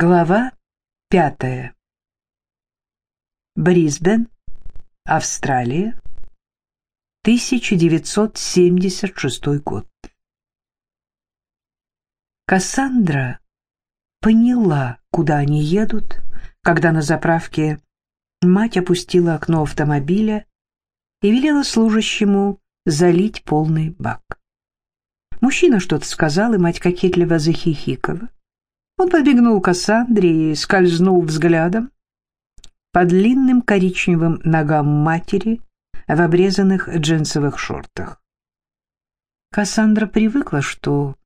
Глава пятая. Брисбен, Австралия, 1976 год. Кассандра поняла, куда они едут, когда на заправке мать опустила окно автомобиля и велела служащему залить полный бак. Мужчина что-то сказал, и мать кокетливо захихикала. Он подбегнул к Кассандре и скользнул взглядом по длинным коричневым ногам матери в обрезанных джинсовых шортах. Кассандра привыкла, что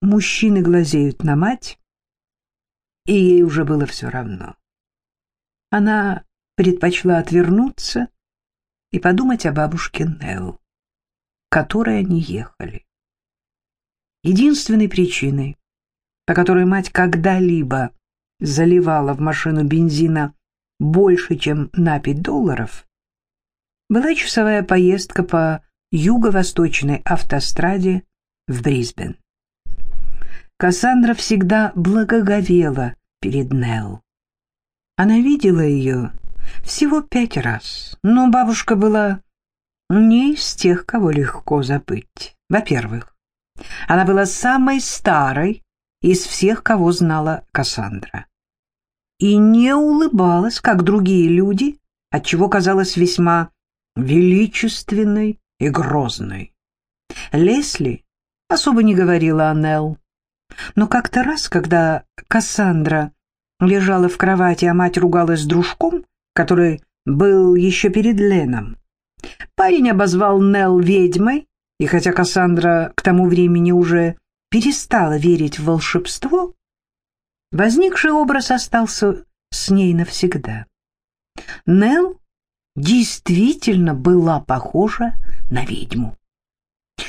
мужчины глазеют на мать, и ей уже было все равно. Она предпочла отвернуться и подумать о бабушке Нелл, к которой они ехали. Единственной причиной, по которой мать когда-либо заливала в машину бензина больше, чем на 5 долларов, была часовая поездка по юго-восточной автостраде в Брисбен. Кассандра всегда благоговела перед Нелл. Она видела ее всего пять раз, но бабушка была не из тех, кого легко забыть. Во-первых, она была самой старой из всех, кого знала Кассандра. И не улыбалась, как другие люди, отчего казалась весьма величественной и грозной. Лесли особо не говорила о Нелл. Но как-то раз, когда Кассандра лежала в кровати, а мать ругалась с дружком, который был еще перед Леном, парень обозвал Нелл ведьмой, и хотя Кассандра к тому времени уже перестала верить в волшебство, возникший образ остался с ней навсегда. Нелл действительно была похожа на ведьму.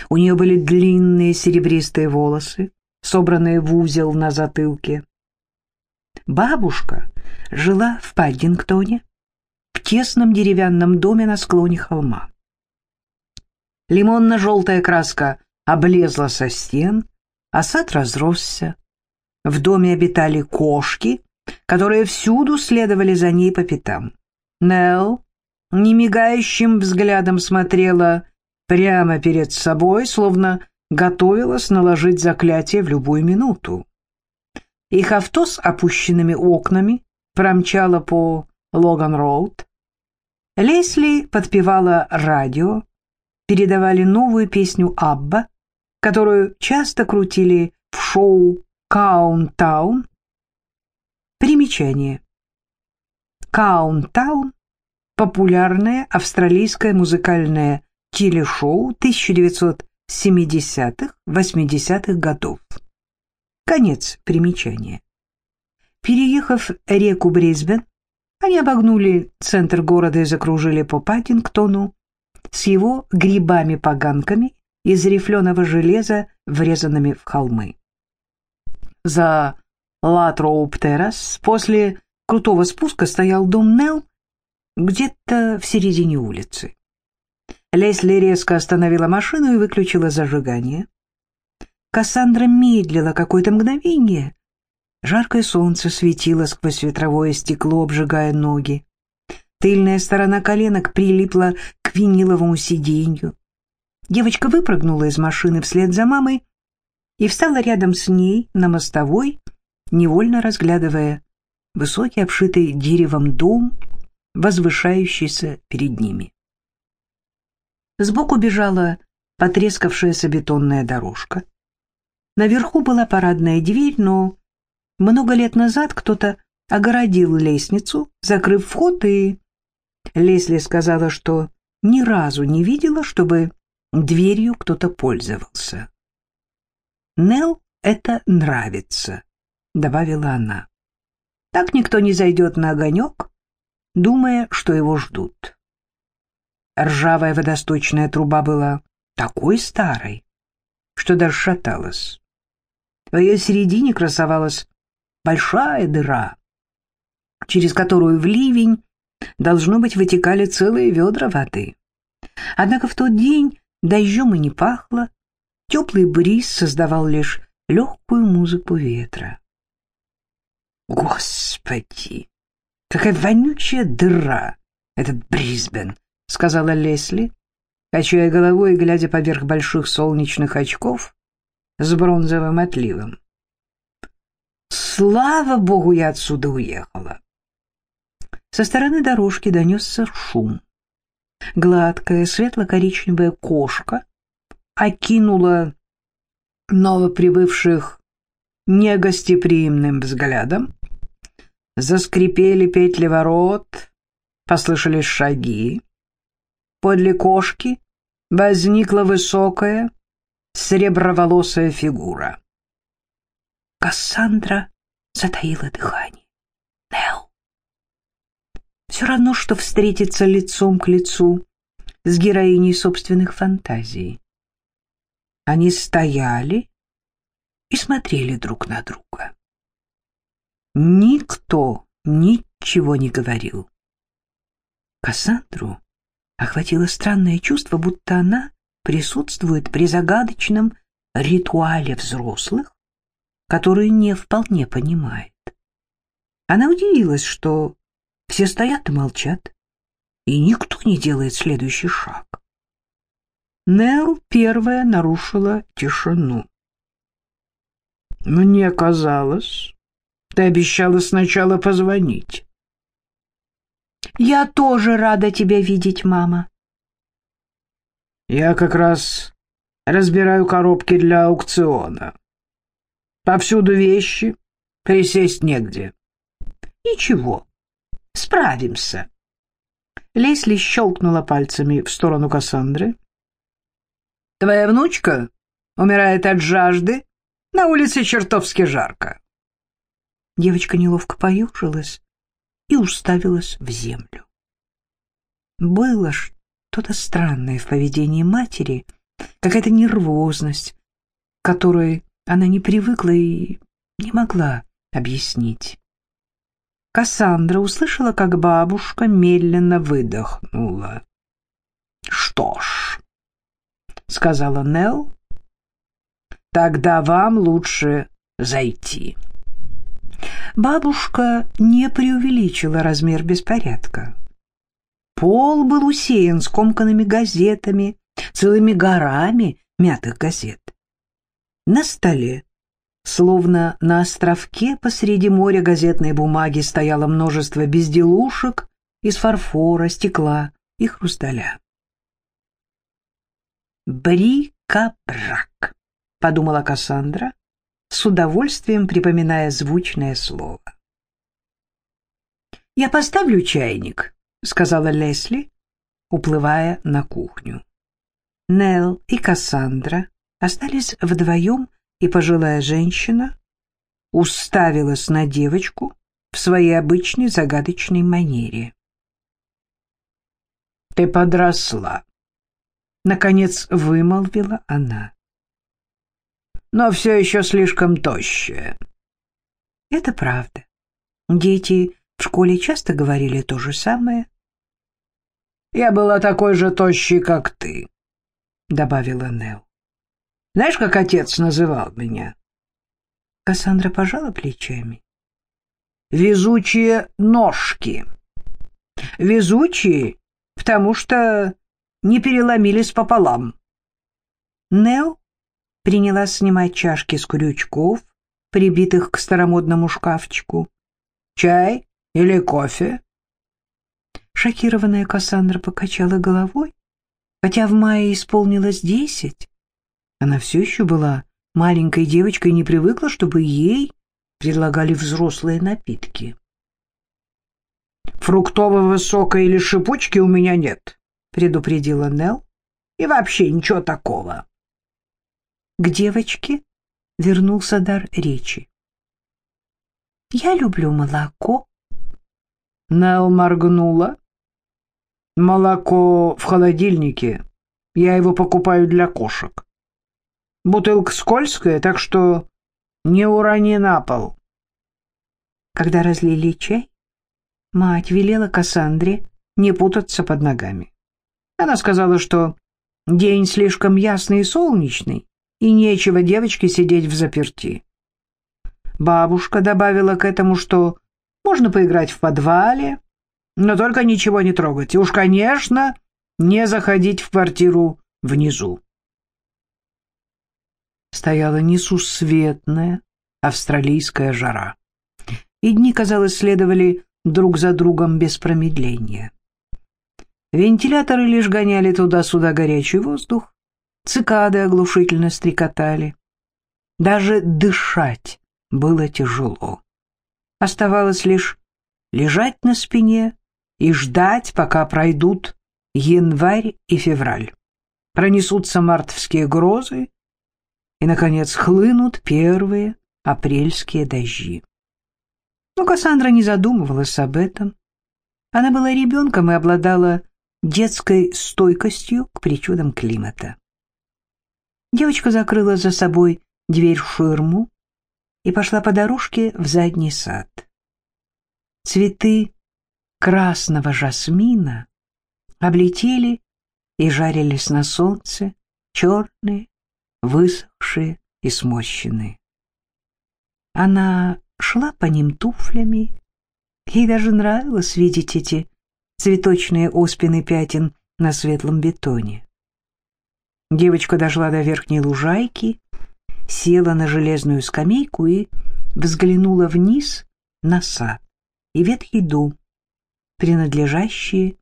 У нее были длинные серебристые волосы, собранные в узел на затылке. Бабушка жила в Паддингтоне, в тесном деревянном доме на склоне холма. Лимонно-желтая краска облезла со стен, а сад разросся. В доме обитали кошки, которые всюду следовали за ней по пятам. Нелл немигающим взглядом смотрела прямо перед собой, словно готовилась наложить заклятие в любую минуту. Их авто с опущенными окнами промчало по Логан-Роуд. Лесли подпевала радио, передавали новую песню Абба, которую часто крутили в шоу «Каунтаун». Примечание. «Каунтаун» — популярное австралийское музыкальное телешоу 1970-80-х годов. Конец примечания. Переехав реку Брисбен, они обогнули центр города и закружили по Паттингтону с его грибами-поганками из рифленого железа, врезанными в холмы. За Латроуп-террас после крутого спуска стоял дом Нелл где-то в середине улицы. Лесли резко остановила машину и выключила зажигание. Кассандра медлила какое-то мгновение. Жаркое солнце светило сквозь ветровое стекло, обжигая ноги. Тыльная сторона коленок прилипла к виниловому сиденью. Девочка выпрыгнула из машины вслед за мамой и встала рядом с ней на мостовой, невольно разглядывая высокий обшитый деревом дом, возвышающийся перед ними. Сбоку бежала потрескавшаяся бетонная дорожка. Наверху была парадная дверь, но много лет назад кто-то огородил лестницу, закрыв вход, и Лесли сказала, что ни разу не видела, чтобы дверью кто-то пользовался. «Нелл это нравится», — добавила она. «Так никто не зайдет на огонек, думая, что его ждут». Ржавая водосточная труба была такой старой, что даже шаталась. В ее середине красовалась большая дыра, через которую в ливень, должно быть, вытекали целые ведра воды. Однако в тот день Дождем и не пахло, теплый бриз создавал лишь легкую музыку ветра. Господи, какая вонючая дыра этот Брисбен, сказала Лесли, качая головой и глядя поверх больших солнечных очков с бронзовым отливом. Слава богу, я отсюда уехала. Со стороны дорожки донесся шум. Гладкая светло-коричневая кошка окинула новоприбывших негостеприимным взглядом. Заскрипели петли ворот, послышались шаги. Подле кошки возникла высокая, среброволосая фигура. Кассандра затаила дыхание. Все равно, что встретиться лицом к лицу с героиней собственных фантазий. Они стояли и смотрели друг на друга. Никто ничего не говорил. Кассандру охватило странное чувство, будто она присутствует при загадочном ритуале взрослых, который не вполне понимает. Она удивилась, что все стоят и молчат, и никто не делает следующий шаг. Нел первая нарушила тишину. «Мне казалось, ты обещала сначала позвонить». «Я тоже рада тебя видеть, мама». «Я как раз разбираю коробки для аукциона. Повсюду вещи, присесть негде». «Ничего, справимся». Лесли щелкнула пальцами в сторону Кассандры. Твоя внучка умирает от жажды. На улице чертовски жарко. Девочка неловко поюжилась и уставилась в землю. Было что-то странное в поведении матери, какая-то нервозность, которой она не привыкла и не могла объяснить. Кассандра услышала, как бабушка медленно выдохнула. «Что ж, — сказала Нелл. «Тогда вам лучше зайти». Бабушка не преувеличила размер беспорядка. Пол был усеян скомканными газетами, целыми горами мятых газет. На столе, словно на островке посреди моря газетной бумаги, стояло множество безделушек из фарфора, стекла и хрусталя. «Брикабрак», — подумала Кассандра, с удовольствием припоминая звучное слово. «Я поставлю чайник», — сказала Лесли, уплывая на кухню. Нелл и Кассандра остались вдвоем, и пожилая женщина уставилась на девочку в своей обычной загадочной манере. «Ты подросла», Наконец вымолвила она. Но все еще слишком тощая. Это правда. Дети в школе часто говорили то же самое. «Я была такой же тощей, как ты», — добавила Нел. «Знаешь, как отец называл меня?» Кассандра пожала плечами. «Везучие ножки. Везучие, потому что не переломились пополам. Нел принялась снимать чашки с крючков, прибитых к старомодному шкафчику. «Чай или кофе?» Шокированная Кассандра покачала головой, хотя в мае исполнилось десять. Она все еще была маленькой девочкой и не привыкла, чтобы ей предлагали взрослые напитки. «Фруктового сока или шипучки у меня нет», — предупредила Нелл. «И вообще ничего такого». К девочке вернулся дар речи. «Я люблю молоко». Нелл моргнула. «Молоко в холодильнике. Я его покупаю для кошек. Бутылка скользкая, так что не урони на пол». Когда разлили чай, мать велела Кассандре не путаться под ногами. Она сказала, что день слишком ясный и солнечный, и нечего девочке сидеть в заперти. Бабушка добавила к этому, что можно поиграть в подвале, но только ничего не трогать. И уж, конечно, не заходить в квартиру внизу. Стояла несусветная австралийская жара, и дни, казалось, следовали друг за другом без промедления. Вентиляторы лишь гоняли туда-сюда горячий воздух, цикады оглушительно стрекотали. Даже дышать было тяжело. Оставалось лишь лежать на спине и ждать, пока пройдут январь и февраль. Пронесутся мартовские грозы, и, наконец, хлынут первые апрельские дожди. Но Кассандра не задумывалась об этом. Она была ребенком и обладала детской стойкостью к причудам климата. Девочка закрыла за собой дверь в ширму и пошла по дорожке в задний сад. Цветы красного жасмина облетели и жарились на солнце, черные, высохшие и сморщенные. Она шла по ним туфлями, ей даже нравилось видеть эти цветочные оспины пятен на светлом бетоне. Девочка дошла до верхней лужайки, села на железную скамейку и взглянула вниз на сад и ветхий дом, принадлежащие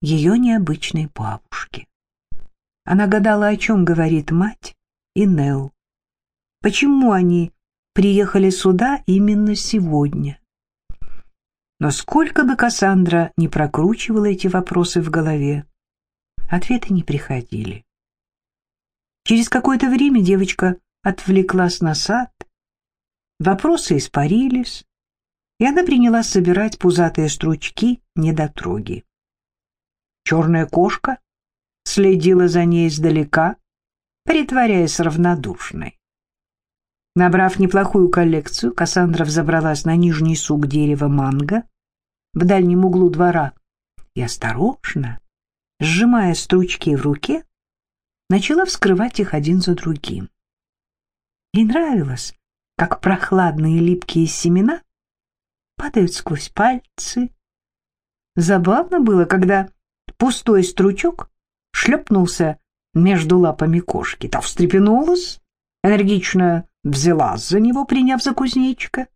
ее необычной бабушке. Она гадала, о чем говорит мать и Нелл. Почему они приехали сюда именно сегодня? Но сколько бы Кассандра не прокручивала эти вопросы в голове, ответы не приходили. Через какое-то время девочка отвлеклась на сад, вопросы испарились, и она принялась собирать пузатые стручки недотроги. Черная кошка следила за ней издалека, притворяясь равнодушной. Набрав неплохую коллекцию, Кассандра взобралась на нижний сук дерева манго в дальнем углу двора и осторожно, сжимая стручки в руке, начала вскрывать их один за другим. Ей нравилось, как прохладные липкие семена падают сквозь пальцы. Забавно было, когда пустой стручок шлепнулся между лапами кошки. Та встрепенулась, энергично взялась за него, приняв за кузнечика.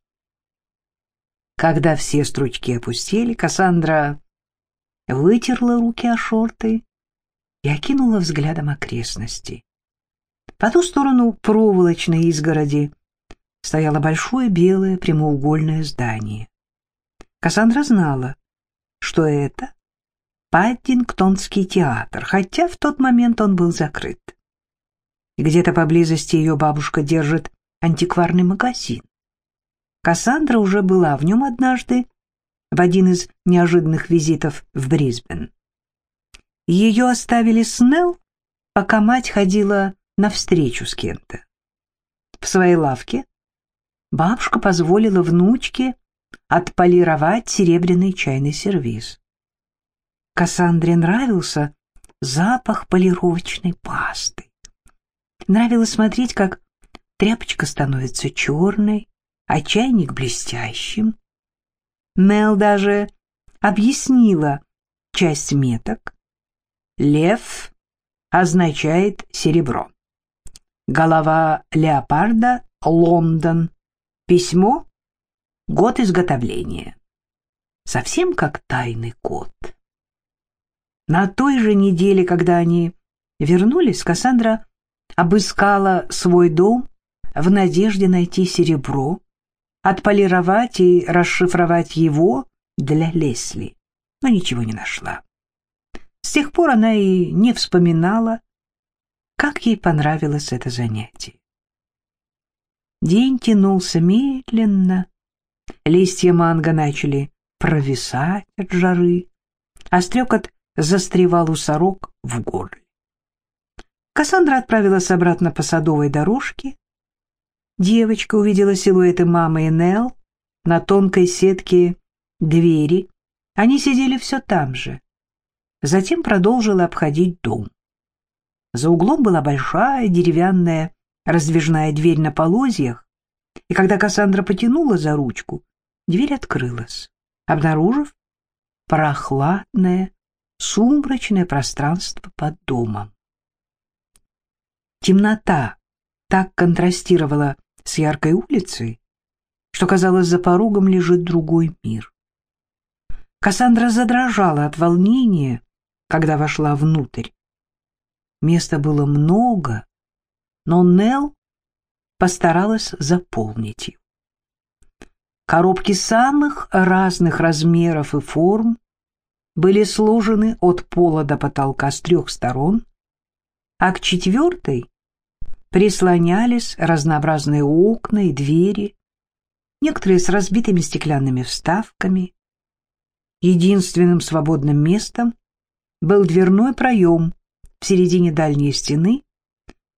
Когда все стручки опустили, Кассандра вытерла руки о шорты и окинула взглядом окрестности. По ту сторону проволочной изгороди стояло большое белое прямоугольное здание. Кассандра знала, что это Паддингтонский театр, хотя в тот момент он был закрыт. Где-то поблизости ее бабушка держит антикварный магазин. Кассандра уже была в нем однажды, в один из неожиданных визитов в Брисбен. Ее оставили с Нелл, пока мать ходила навстречу с кем-то. В своей лавке бабушка позволила внучке отполировать серебряный чайный сервиз. Кассандре нравился запах полировочной пасты. Нравилось смотреть, как тряпочка становится черной, а чайник блестящим. Мел даже объяснила часть меток. Лев означает серебро. Голова леопарда — Лондон. Письмо — год изготовления. Совсем как тайный код. На той же неделе, когда они вернулись, Кассандра обыскала свой дом в надежде найти серебро, отполировать и расшифровать его для Лесли, но ничего не нашла. С тех пор она и не вспоминала, как ей понравилось это занятие. День тянулся медленно, листья манго начали провисать от жары, а стрекот застревал у сорок в горле. Кассандра отправилась обратно по садовой дорожке. Девочка увидела силуэты мамы и Нелл на тонкой сетке двери. Они сидели все там же. Затем продолжила обходить дом. За углом была большая деревянная раздвижная дверь на полозьях, и когда Кассандра потянула за ручку, дверь открылась, обнаружив прохладное, сумрачное пространство под домом. Темнота так контрастировала с яркой улицей, что, казалось, за порогом лежит другой мир. Кассандра задрожала от волнения, когда вошла внутрь. Места было много, но Нелл постаралась заполнить их. Коробки самых разных размеров и форм были сложены от пола до потолка с трех сторон, а к четвертой прислонялись разнообразные окна и двери, некоторые с разбитыми стеклянными вставками. Единственным свободным местом был дверной проем в середине дальней стены,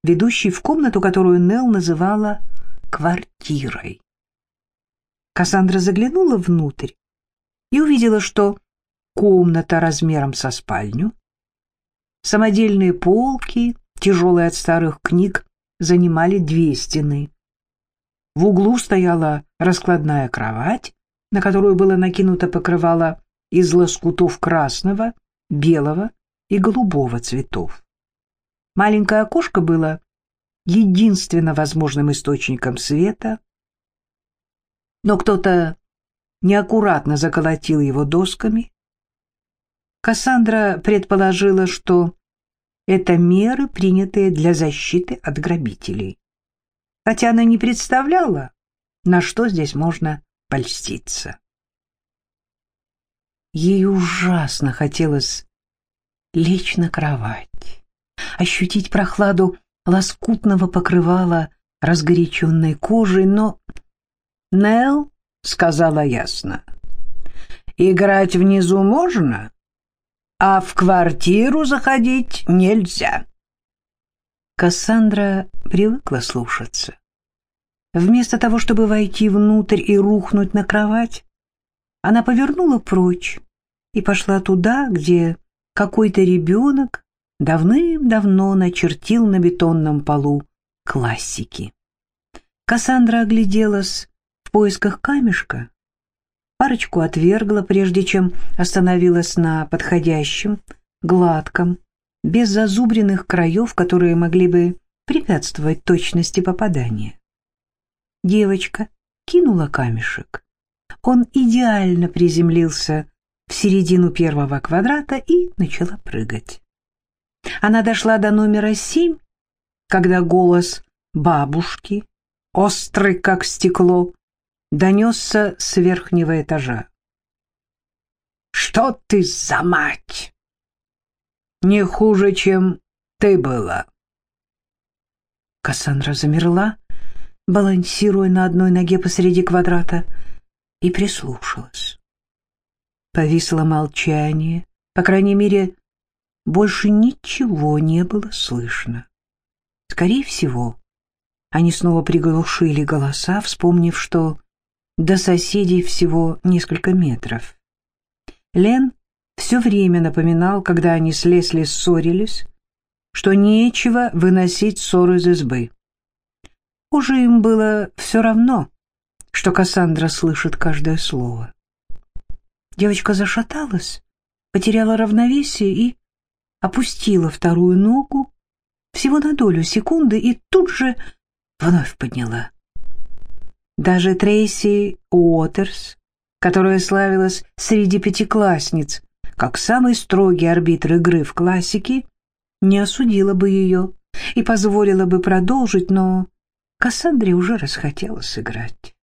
ведущий в комнату, которую Нелл называла квартирой. Кассандра заглянула внутрь и увидела, что комната размером со спальню, самодельные полки, тяжелые от старых книг, занимали две стены. В углу стояла раскладная кровать, на которую было накинуто покрывало из лоскутов красного, белого и голубого цветов. Маленькое окошко было единственно возможным источником света, но кто-то неаккуратно заколотил его досками. Кассандра предположила, что это меры, принятые для защиты от грабителей. Хотя она не представляла, на что здесь можно польститься. Ей ужасно хотелось лечь на кровать, ощутить прохладу лоскутного покрывала разгоряченной кожей, но Нел сказала ясно. «Играть внизу можно, а в квартиру заходить нельзя». Кассандра привыкла слушаться. Вместо того, чтобы войти внутрь и рухнуть на кровать, она повернула прочь и пошла туда, где какой-то ребенок давным-давно начертил на бетонном полу классики. Кассандра огляделась в поисках камешка, парочку отвергла, прежде чем остановилась на подходящем, гладком, без зазубренных краев, которые могли бы препятствовать точности попадания. Девочка кинула камешек. Он идеально приземлился в середину первого квадрата и начала прыгать. Она дошла до номера семь, когда голос бабушки, острый как стекло, донесся с верхнего этажа. «Что ты за мать?» «Не хуже, чем ты была». Кассандра замерла, балансируя на одной ноге посреди квадрата, и прислушалась. Повисло молчание, по крайней мере, больше ничего не было слышно. Скорее всего, они снова приглушили голоса, вспомнив, что до соседей всего несколько метров. Лен все время напоминал, когда они с Лесли ссорились, что нечего выносить ссор из избы. Уже им было все равно, что Кассандра слышит каждое слово. Девочка зашаталась, потеряла равновесие и опустила вторую ногу всего на долю секунды и тут же вновь подняла. Даже Трейси Уотерс, которая славилась среди пятиклассниц как самый строгий арбитр игры в классике, не осудила бы ее и позволила бы продолжить, но Кассандре уже расхотелось играть.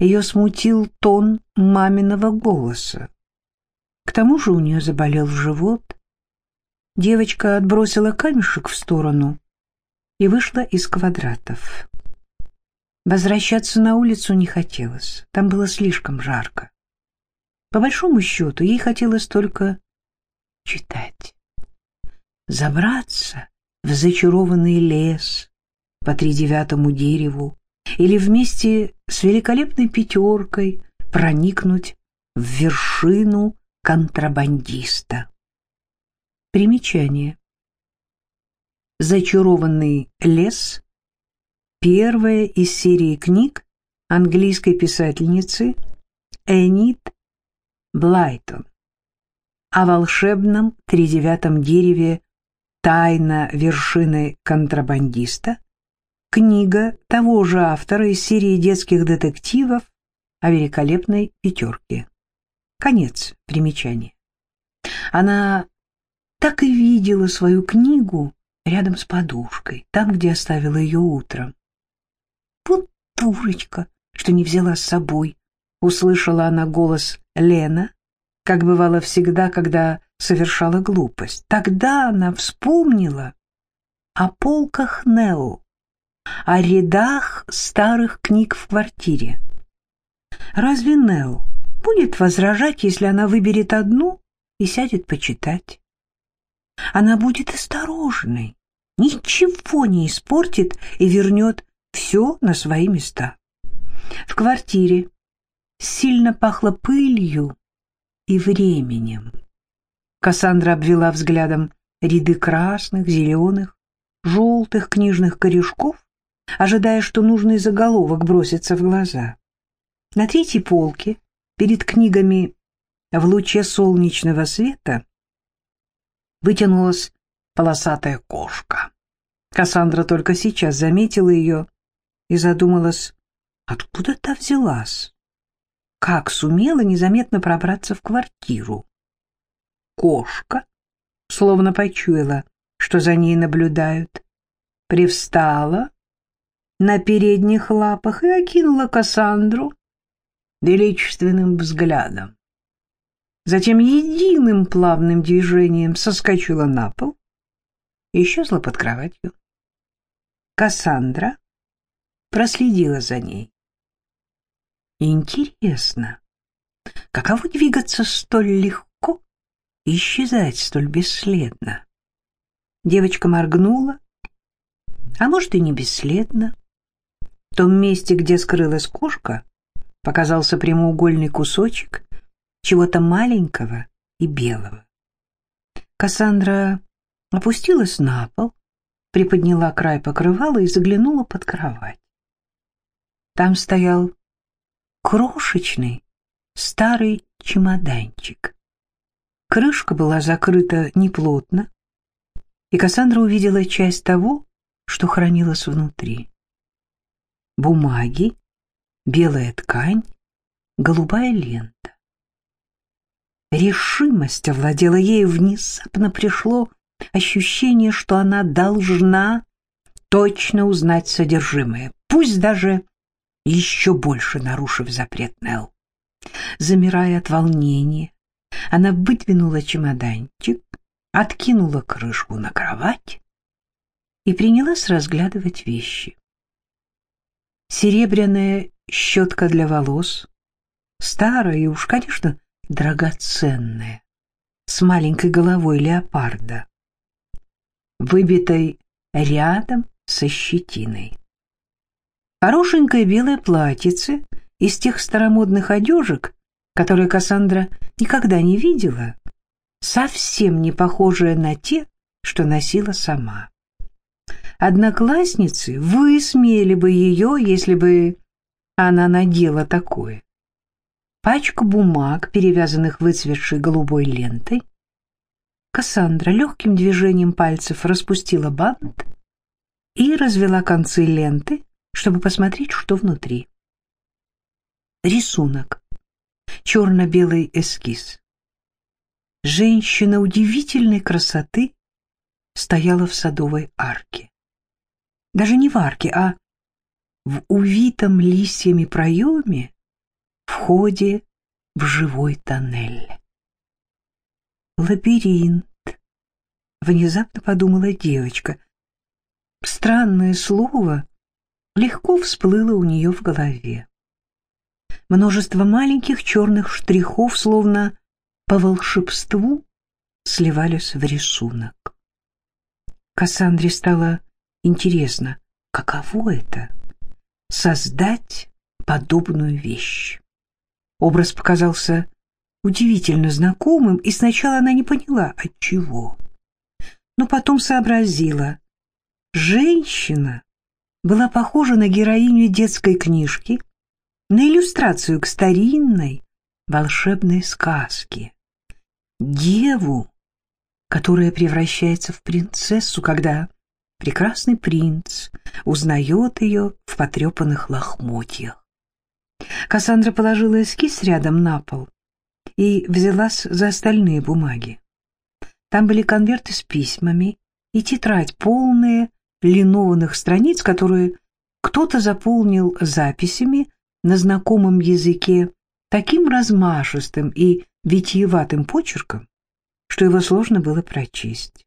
Ее смутил тон маминого голоса. К тому же у нее заболел живот, Девочка отбросила камешек в сторону и вышла из квадратов. Возвращаться на улицу не хотелось, там было слишком жарко. По большому счету, ей хотелось только читать. Забраться в зачарованный лес по тридевятому дереву или вместе с великолепной пятеркой проникнуть в вершину контрабандиста. Примечание. Зачарованный лес первая из серии книг английской писательницы Энит Блайтон о волшебном тридевятом дереве «Тайна вершины контрабандиста», книга того же автора из серии детских детективов о великолепной пятерке. Конец примечания. Она так и видела свою книгу рядом с подушкой, там, где оставила ее утром. «Вот дурочка, что не взяла с собой», — услышала она голос Лена, как бывало всегда, когда совершала глупость. Тогда она вспомнила о полках Нео, о рядах старых книг в квартире. Разве Нео будет возражать, если она выберет одну и сядет почитать? Она будет осторожной, ничего не испортит и вернет все на свои места. В квартире сильно пахло пылью и временем. Кассандра обвела взглядом ряды красных, зеленых, желтых книжных корешков, ожидая, что нужный заголовок бросится в глаза. На третьей полке, перед книгами в луче солнечного света, вытянулась полосатая кошка. Кассандра только сейчас заметила ее и задумалась, откуда та взялась, как сумела незаметно пробраться в квартиру. Кошка, словно почуяла, что за ней наблюдают, привстала на передних лапах и окинула Кассандру величественным взглядом. Затем единым плавным движением соскочила на пол и исчезла под кроватью. Кассандра проследила за ней. Интересно, каково двигаться столь легко и исчезать столь бесследно? Девочка моргнула, а может и не бесследно. В том месте, где скрылась кошка, показался прямоугольный кусочек чего-то маленького и белого. Кассандра опустилась на пол, приподняла край покрывала и заглянула под кровать. Там стоял крошечный старый чемоданчик. Крышка была закрыта неплотно, и Кассандра увидела часть того, что хранилось внутри. Бумаги, белая ткань, голубая лента. Решимость овладела ею, внезапно пришло ощущение, что она должна точно узнать содержимое, пусть даже еще больше нарушив запрет Нелл. Замирая от волнения, она выдвинула чемоданчик, откинула крышку на кровать и принялась разглядывать вещи. Серебряная щетка для волос, старая и уж, конечно, драгоценная, с маленькой головой леопарда, выбитой рядом со щетиной. Хорошенькое белое платьице из тех старомодных одежек, которые Кассандра никогда не видела, совсем не похожее на те, что носила сама. Одноклассницы высмеяли бы ее, если бы она надела такое. Пачку бумаг, перевязанных выцветшей голубой лентой. Кассандра легким движением пальцев распустила бант и развела концы ленты, чтобы посмотреть, что внутри. Рисунок. Черно-белый эскиз. Женщина удивительной красоты стояла в садовой арке. Даже не в арке, а в увитом листьями проеме входе в живой тоннель. Лабиринт, внезапно подумала девочка. Странное слово легко всплыло у нее в голове. Множество маленьких черных штрихов, словно по волшебству, сливались в рисунок. Кассандре стало интересно, каково это — создать подобную вещь. Образ показался удивительно знакомым, и сначала она не поняла, от чего. Но потом сообразила. Женщина была похожа на героиню детской книжки, на иллюстрацию к старинной волшебной сказке. Деву, которая превращается в принцессу, когда прекрасный принц узнает ее в потрепанных лохмотьях. Кассандра положила эскиз рядом на пол и взялась за остальные бумаги. Там были конверты с письмами и тетрадь, полные линованных страниц, которые кто-то заполнил записями на знакомом языке таким размашистым и витиеватым почерком, что его сложно было прочесть.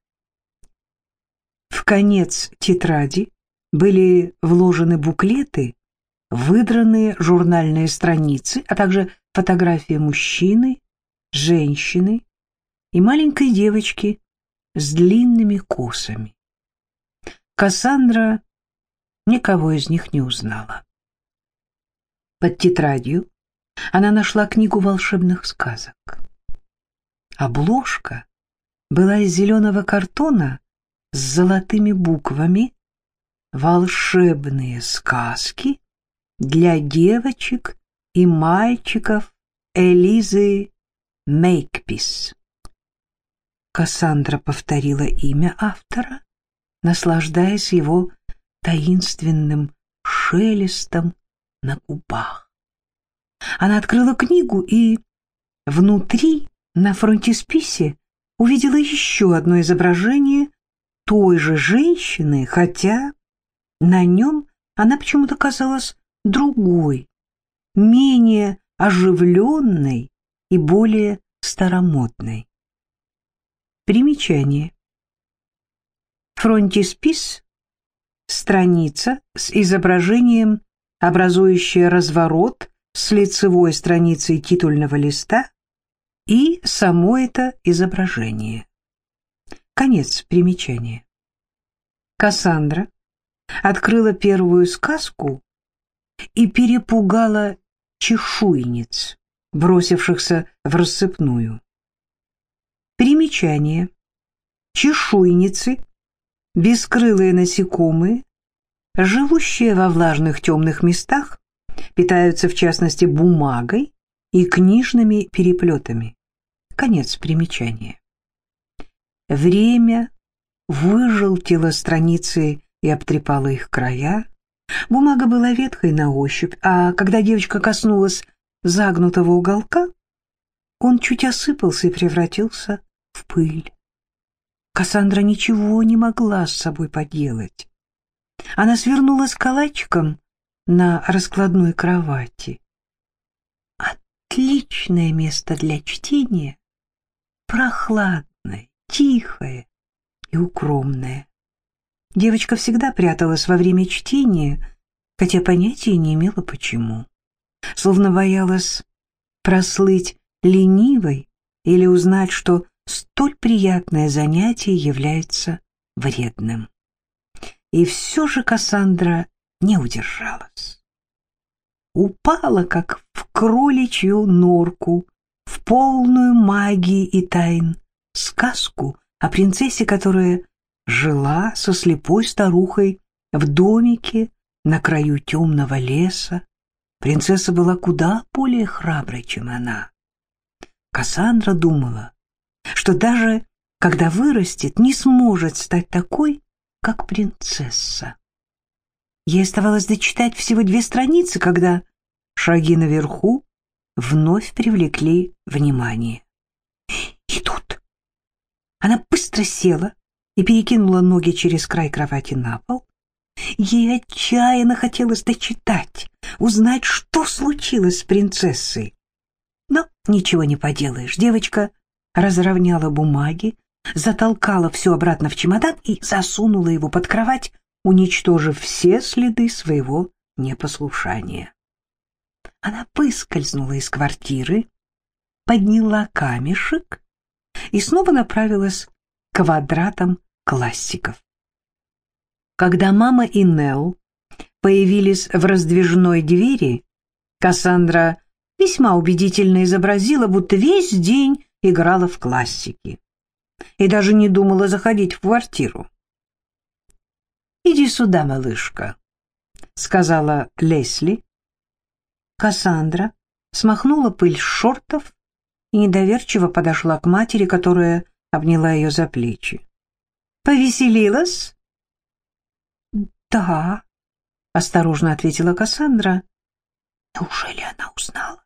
В конец тетради были вложены буклеты, выдранные журнальные страницы, а также фотография мужчины, женщины и маленькой девочки с длинными косами. Кассандра никого из них не узнала. Под тетрадью она нашла книгу волшебных сказок. Обложка была из зеленого картона с золотыми буквами «Волшебные сказки для девочек и мальчиков Элизы Мейкпис». Кассандра повторила имя автора, наслаждаясь его таинственным шелестом на губах. Она открыла книгу и внутри, на фронтисписе, увидела еще одно изображение той же женщины, хотя на нем она почему-то казалась другой, менее оживленной и более старомодной. Примечание. Фронтиспис — страница с изображением образующая разворот с лицевой страницей титульного листа и само это изображение. Конец примечания. Кассандра открыла первую сказку и перепугала чешуйниц, бросившихся в рассыпную. Примечание. Чешуйницы, бескрылые насекомые, живущие во влажных темных местах, питаются в частности бумагой и книжными переплетами. Конец примечания. Время выжелтило страницы и обтрепало их края. Бумага была ветхой на ощупь, а когда девочка коснулась загнутого уголка, он чуть осыпался и превратился в пыль. Кассандра ничего не могла с собой поделать. Она свернулась калачиком на раскладной кровати. Отличное место для чтения, прохладное, тихое и укромное. Девочка всегда пряталась во время чтения, хотя понятия не имела почему. Словно боялась прослыть ленивой или узнать, что столь приятное занятие является вредным. И все же Кассандра не удержалась. Упала, как в кроличью норку, в полную магии и тайн, сказку о принцессе, которая жила со слепой старухой в домике на краю темного леса. Принцесса была куда более храброй, чем она. Кассандра думала, что даже когда вырастет, не сможет стать такой, как принцесса. Ей оставалось дочитать всего две страницы, когда шаги наверху вновь привлекли внимание. «Идут!» Она быстро села и перекинула ноги через край кровати на пол. Ей отчаянно хотелось дочитать, узнать, что случилось с принцессой. Но ничего не поделаешь. Девочка разровняла бумаги, затолкала все обратно в чемодан и засунула его под кровать, уничтожив все следы своего непослушания. Она выскользнула из квартиры, подняла камешек и снова направилась к квадратам классиков. Когда мама и Нелл появились в раздвижной двери, Кассандра весьма убедительно изобразила, будто весь день играла в классики и даже не думала заходить в квартиру. «Иди сюда, малышка», — сказала Лесли. Кассандра смахнула пыль с шортов и недоверчиво подошла к матери, которая обняла ее за плечи. «Повеселилась?» «Да», — осторожно ответила Кассандра. Неужели она узнала?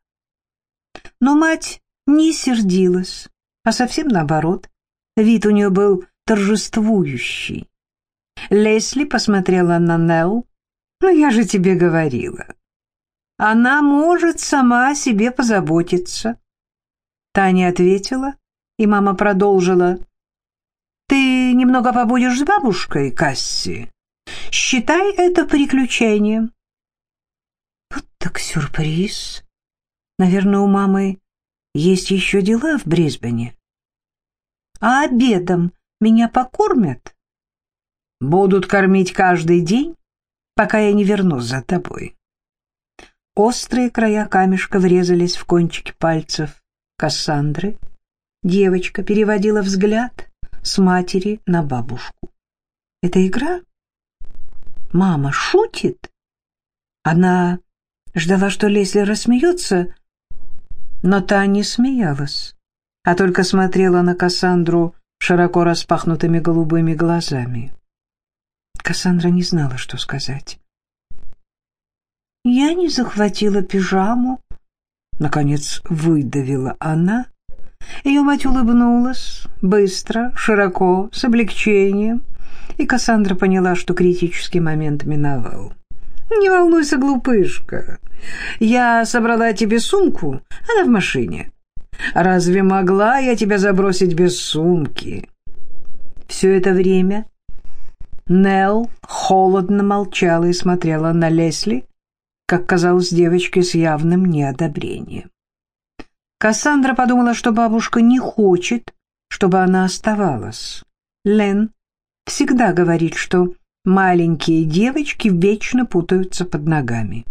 Но мать не сердилась, а совсем наоборот. Вид у нее был торжествующий. Лесли посмотрела на Нелл. «Ну, я же тебе говорила. Она может сама о себе позаботиться». Таня ответила, и мама продолжила. «Ты немного побудешь с бабушкой, Касси. Считай это приключением». Вот так сюрприз. Наверное, у мамы есть еще дела в Брисбене. А обедом меня покормят? Будут кормить каждый день, пока я не вернусь за тобой. Острые края камешка врезались в кончики пальцев Кассандры. Девочка переводила взгляд с матери на бабушку. Это игра? Мама шутит? Она ждала, что Лесли рассмеется, но та не смеялась, а только смотрела на Кассандру широко распахнутыми голубыми глазами. Кассандра не знала, что сказать. «Я не захватила пижаму», — наконец выдавила она. Ее мать улыбнулась, быстро, широко, с облегчением, и Кассандра поняла, что критический момент миновал. «Не волнуйся, глупышка. Я собрала тебе сумку, она в машине. Разве могла я тебя забросить без сумки?» Все это время Нелл холодно молчала и смотрела на Лесли, как казалось девочке с явным неодобрением. Кассандра подумала, что бабушка не хочет, чтобы она оставалась. Лен всегда говорит, что Маленькие девочки вечно путаются под ногами.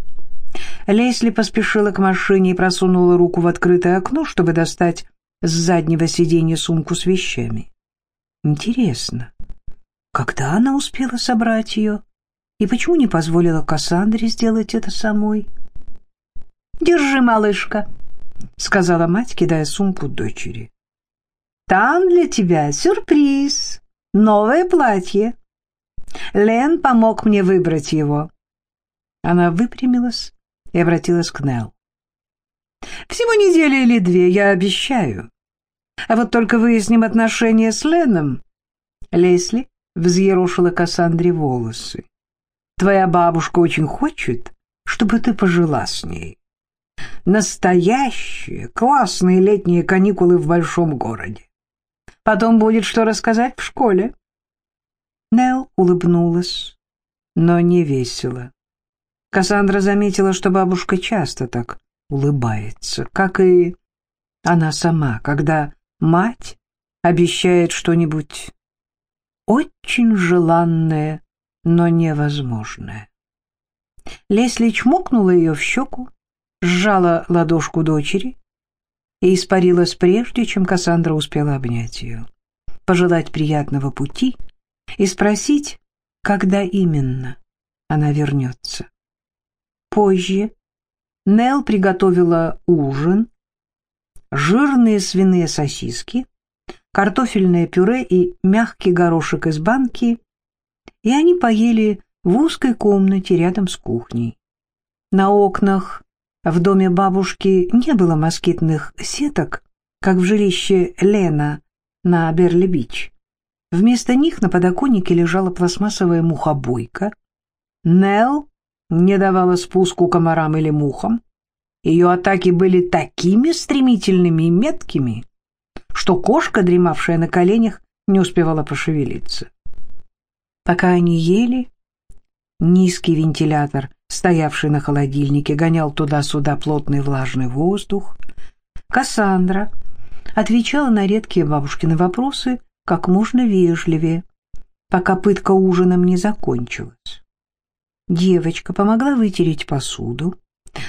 Лесли поспешила к машине и просунула руку в открытое окно, чтобы достать с заднего сиденья сумку с вещами. Интересно, когда она успела собрать ее? И почему не позволила Кассандре сделать это самой? «Держи, малышка», — сказала мать, кидая сумку дочери. «Там для тебя сюрприз, новое платье». Лен помог мне выбрать его. Она выпрямилась и обратилась к Нелл. Всего неделя или две, я обещаю. А вот только выясним отношения с Леном. Лесли взъерошила Кассандре волосы. Твоя бабушка очень хочет, чтобы ты пожила с ней. Настоящие, классные летние каникулы в большом городе. Потом будет что рассказать в школе. Нел улыбнулась, но не весело. Кассандра заметила, что бабушка часто так улыбается, как и она сама, когда мать обещает что-нибудь очень желанное, но невозможное. Лесли чмокнула ее в щеку, сжала ладошку дочери и испарилась прежде, чем Кассандра успела обнять ее. Пожелать приятного пути — и спросить, когда именно она вернется. Позже Нел приготовила ужин, жирные свиные сосиски, картофельное пюре и мягкий горошек из банки, и они поели в узкой комнате рядом с кухней. На окнах в доме бабушки не было москитных сеток, как в жилище Лена на Берли-Бич. Вместо них на подоконнике лежала пластмассовая мухобойка. Нел не давала спуску комарам или мухам. Ее атаки были такими стремительными и меткими, что кошка, дремавшая на коленях, не успевала пошевелиться. Пока они ели, низкий вентилятор, стоявший на холодильнике, гонял туда-сюда плотный влажный воздух. Кассандра отвечала на редкие бабушкины вопросы как можно вежливее, пока пытка ужином не закончилась. Девочка помогла вытереть посуду,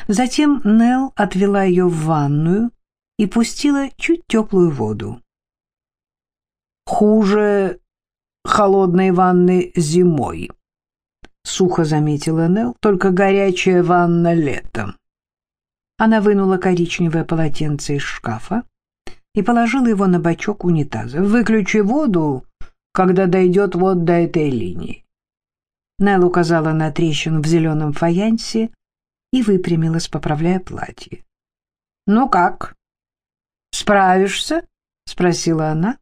затем Нел отвела ее в ванную и пустила чуть теплую воду. «Хуже холодной ванны зимой», сухо заметила Нелл, — «только горячая ванна летом». Она вынула коричневое полотенце из шкафа и положила его на бачок унитаза. «Выключи воду, когда дойдет вот до этой линии». Нелл указала на трещину в зеленом фаянсе и выпрямилась, поправляя платье. «Ну как? Справишься?» — спросила она.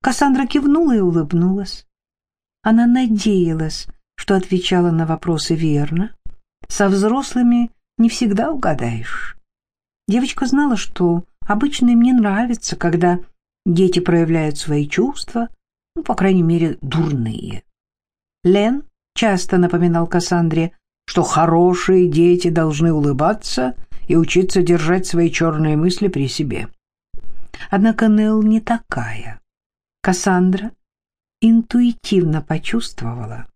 Кассандра кивнула и улыбнулась. Она надеялась, что отвечала на вопросы верно. Со взрослыми не всегда угадаешь. Девочка знала, что обычно им не нравится, когда дети проявляют свои чувства, ну, по крайней мере, дурные. Лен часто напоминал Кассандре, что хорошие дети должны улыбаться и учиться держать свои черные мысли при себе. Однако Нелл не такая. Кассандра интуитивно почувствовала,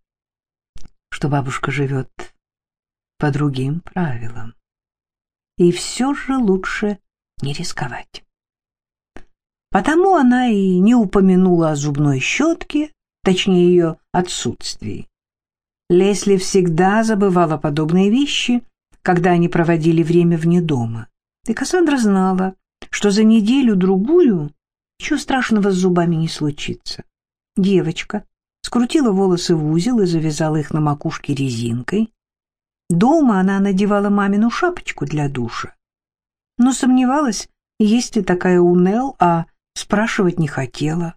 что бабушка живет по другим правилам. И все же лучше не рисковать. Потому она и не упомянула о зубной щетке, точнее ее отсутствии. Лесли всегда забывала подобные вещи, когда они проводили время вне дома. И Кассандра знала, что за неделю-другую ничего страшного с зубами не случится. Девочка скрутила волосы в узел и завязала их на макушке резинкой. Дома она надевала мамину шапочку для душа. Но сомневалась, есть ли такая у Нелл, а спрашивать не хотела.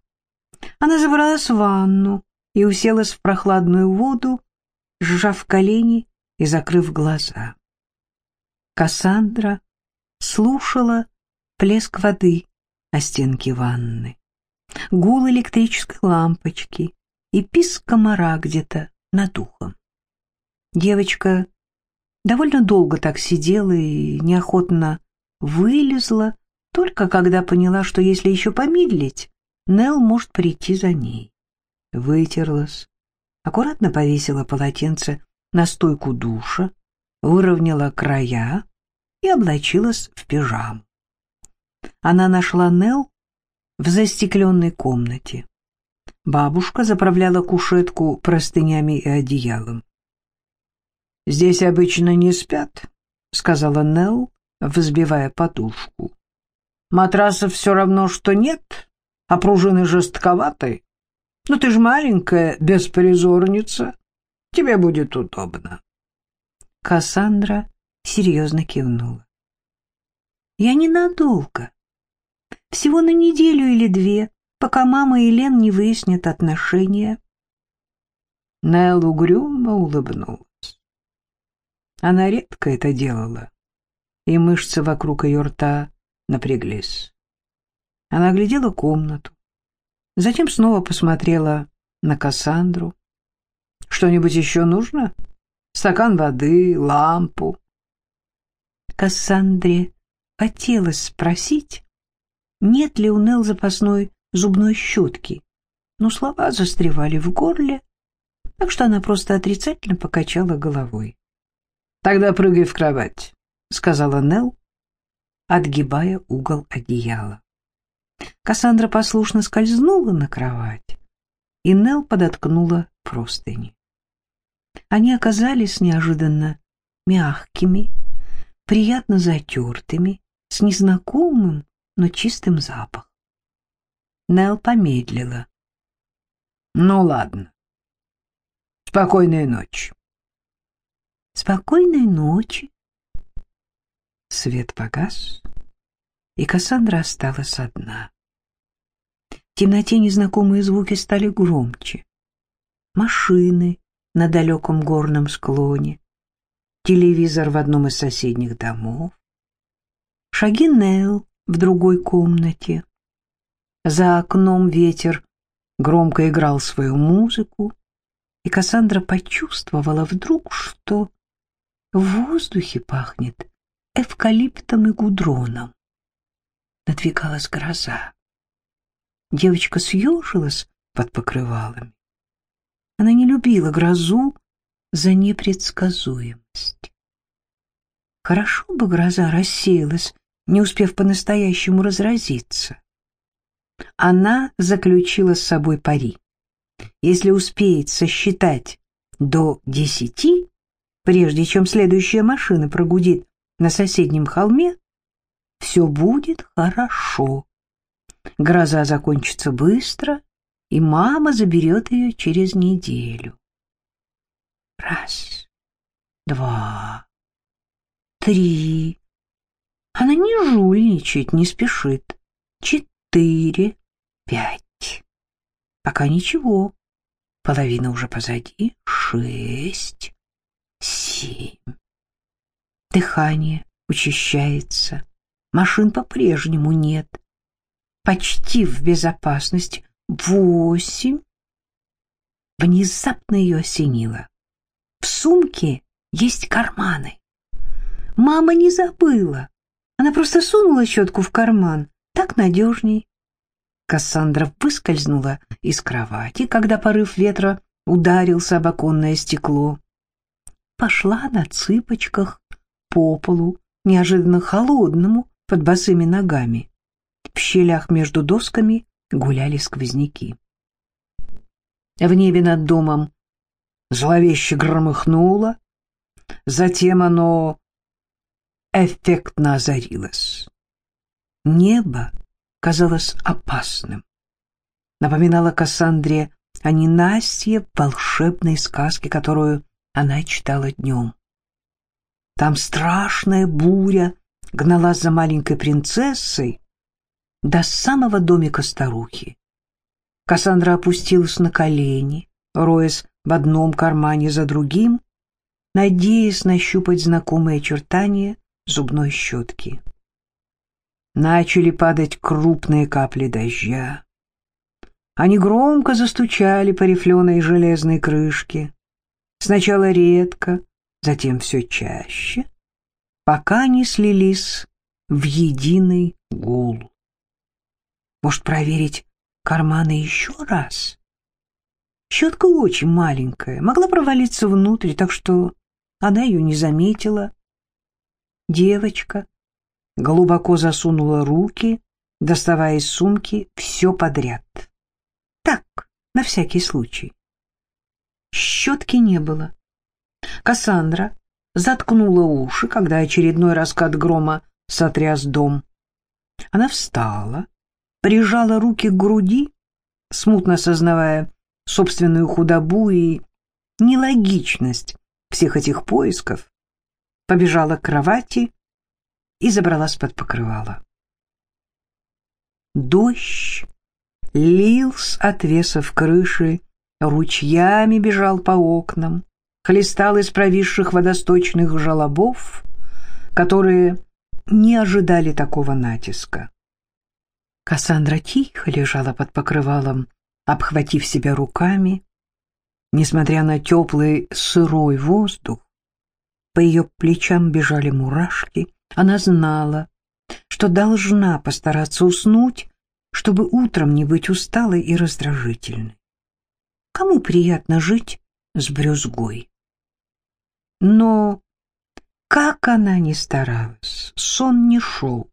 Она забралась в ванну и уселась в прохладную воду, сжав колени и закрыв глаза. Кассандра слушала плеск воды о стенке ванны, гул электрической лампочки и писк комара где-то над ухом. Девочка довольно долго так сидела и неохотно вылезла, только когда поняла, что если еще помедлить, Нел может прийти за ней. Вытерлась, аккуратно повесила полотенце на стойку душа, выровняла края и облачилась в пижаму. Она нашла Нел в застекленной комнате. Бабушка заправляла кушетку простынями и одеялом. «Здесь обычно не спят», — сказала Нелл, взбивая подушку. «Матрасов все равно, что нет, а пружины жестковаты. Но ты ж маленькая беспризорница, тебе будет удобно». Кассандра серьезно кивнула. «Я ненадолго. Всего на неделю или две, пока мама и Лен не выяснят отношения». Нелл угрюмо улыбнулась. Она редко это делала, и мышцы вокруг ее рта напряглись. Она оглядела комнату, затем снова посмотрела на Кассандру. «Что-нибудь еще нужно? Стакан воды, лампу?» Кассандре хотелось спросить, нет ли у Нел запасной зубной щетки, но слова застревали в горле, так что она просто отрицательно покачала головой. Тогда прыгай в кровать, сказала Нел, отгибая угол одеяла. Кассандра послушно скользнула на кровать, и Нел подоткнула простыни. Они оказались неожиданно мягкими, приятно затертыми, с незнакомым, но чистым запахом. Нел помедлила. «Ну ладно. Спокойной ночи». Спокойной ночи. Свет погас, и Кассандра осталась одна. В темноте незнакомые звуки стали громче. Машины на далеком горном склоне, телевизор в одном из соседних домов, шаги Нел в другой комнате. За окном ветер громко играл свою музыку, и Кассандра почувствовала вдруг, что в воздухе пахнет эвкалиптом и гудроном. Надвигалась гроза. Девочка съежилась под покрывалами. Она не любила грозу за непредсказуемость. Хорошо бы гроза рассеялась, не успев по-настоящему разразиться. Она заключила с собой пари. Если успеет сосчитать до десяти, прежде чем следующая машина прогудит на соседнем холме, все будет хорошо. Гроза закончится быстро, и мама заберет ее через неделю. Раз, два, три. Она не жульничает, не спешит. Четыре, пять. Пока ничего. Половина уже позади. Шесть, семь. Дыхание учащается. Машин по-прежнему нет. Почти в безопасности. Восемь. Внезапно ее осенило. В сумке есть карманы. Мама не забыла. Она просто сунула щетку в карман. Так надежней. Кассандра выскользнула из кровати, когда порыв ветра ударился об оконное стекло. Пошла на цыпочках по полу, неожиданно холодному, под босыми ногами. В щелях между досками гуляли сквозняки. В небе над домом зловеще громыхнуло, затем оно эффектно озарилось. Небо казалось опасным. Напоминало Кассандре о ненастье волшебной сказке, которую она читала днем. Там страшная буря гналась за маленькой принцессой до самого домика старухи. Кассандра опустилась на колени, роясь в одном кармане за другим, надеясь нащупать знакомые очертания зубной щетки. Начали падать крупные капли дождя. Они громко застучали по рифленой железной крышке. Сначала редко, затем все чаще, пока не слились в единый гул. Может, проверить карманы еще раз? Щетка очень маленькая, могла провалиться внутрь, так что она ее не заметила. Девочка глубоко засунула руки, доставая из сумки все подряд. Так, на всякий случай. Щетки не было. Кассандра заткнула уши, когда очередной раскат грома сотряс дом. Она встала, прижала руки к груди, смутно сознавая собственную худобу и нелогичность всех этих поисков, побежала к кровати и забралась под покрывало. Дождь лил с отвесов крыши, ручьями бежал по окнам, хлестал из провисших водосточных желобов, которые не ожидали такого натиска. Кассандра тихо лежала под покрывалом, обхватив себя руками. Несмотря на теплый сырой воздух, по ее плечам бежали мурашки. Она знала, что должна постараться уснуть, чтобы утром не быть усталой и раздражительной. Кому приятно жить с брюзгой? Но как она ни старалась, сон не шел.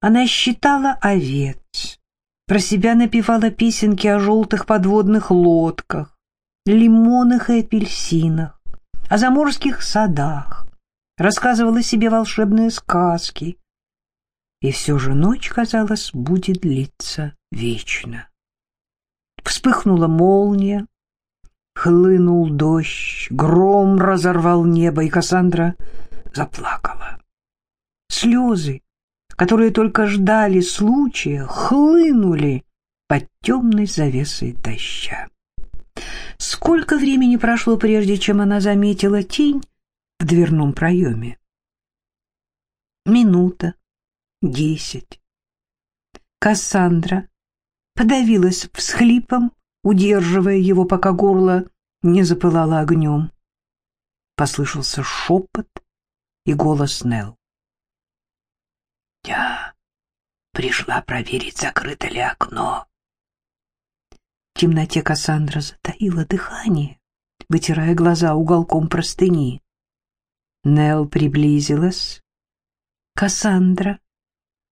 Она считала овец, про себя напевала песенки о желтых подводных лодках, лимонах и апельсинах, о заморских садах, рассказывала себе волшебные сказки. И все же ночь, казалось, будет длиться вечно. Вспыхнула молния, Хлынул дождь, гром разорвал небо, и Кассандра заплакала. Слезы, которые только ждали случая, хлынули под темной завесой дождя. Сколько времени прошло, прежде чем она заметила тень в дверном проеме? Минута, десять. Кассандра подавилась всхлипом, удерживая его, пока горло не запылало огнем. Послышался шепот и голос Нелл. «Я пришла проверить, закрыто ли окно». В темноте Кассандра затаила дыхание, вытирая глаза уголком простыни. Нелл приблизилась. Кассандра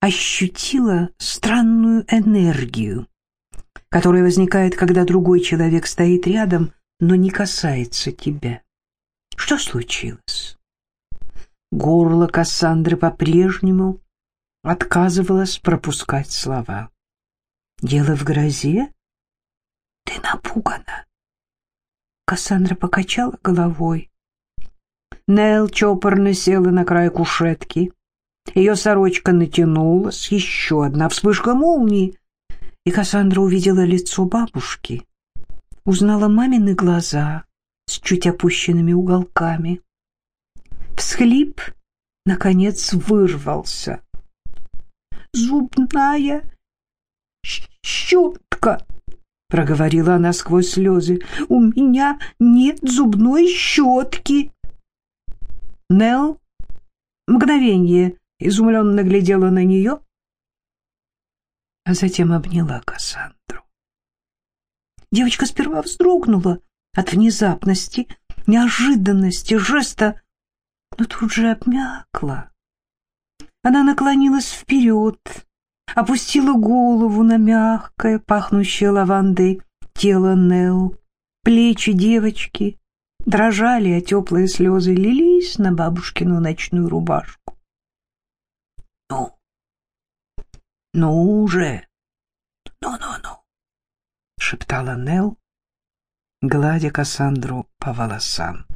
ощутила странную энергию, которая возникает, когда другой человек стоит рядом, но не касается тебя. Что случилось? Горло Кассандры по-прежнему отказывалось пропускать слова. Дело в грозе? Ты напугана. Кассандра покачала головой. Нел чопорно села на край кушетки. Ее сорочка натянулась, еще одна вспышка молнии, и Кассандра увидела лицо бабушки. Узнала мамины глаза с чуть опущенными уголками. Всхлип, наконец, вырвался. «Зубная щетка!» — проговорила она сквозь слезы. «У меня нет зубной щетки!» Нелл мгновение изумленно глядела на нее, а затем обняла Кассандру. Девочка сперва вздрогнула от внезапности, неожиданности, жеста, но тут же обмякла. Она наклонилась вперед, опустила голову на мягкое, пахнущее лавандой тело Нел. Плечи девочки дрожали, а теплые слезы лились на бабушкину ночную рубашку. — Ну, ну уже, ну-ну-ну, — шептала Нел, гладя Кассандру по волосам.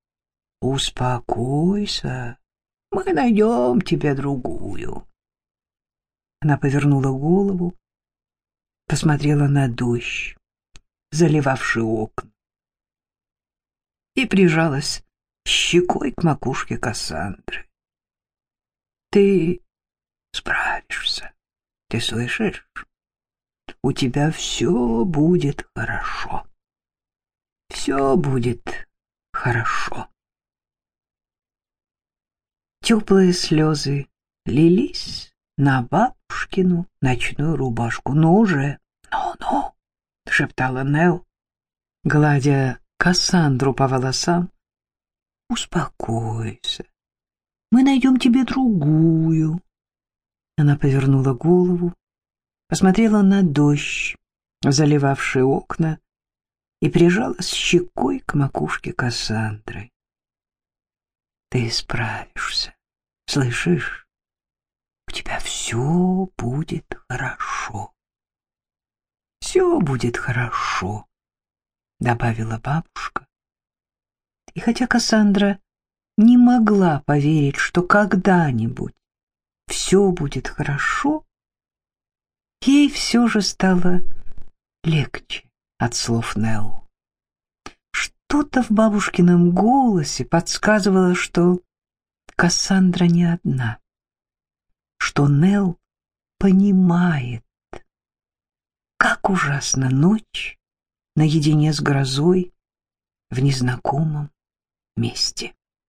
— Успокойся, мы найдем тебе другую. Она повернула голову, посмотрела на дождь, заливавший окна, и прижалась щекой к макушке Кассандры. «Ты справишься, ты слышишь? У тебя все будет хорошо. Все будет хорошо». Теплые слезы лились на бабушкину ночную рубашку. «Ну же, ну-ну!» — шептала Нел, гладя Кассандру по волосам. «Успокойся, мы найдем тебе другую». Она повернула голову, посмотрела на дождь, заливавший окна, и прижалась щекой к макушке Кассандры. «Ты справишься, слышишь?» у тебя все будет хорошо. Все будет хорошо, добавила бабушка. И хотя Кассандра не могла поверить, что когда-нибудь все будет хорошо, ей все же стало легче от слов Нелл. Что-то в бабушкином голосе подсказывало, что Кассандра не одна что Нел понимает, как ужасна ночь наедине с грозой в незнакомом месте.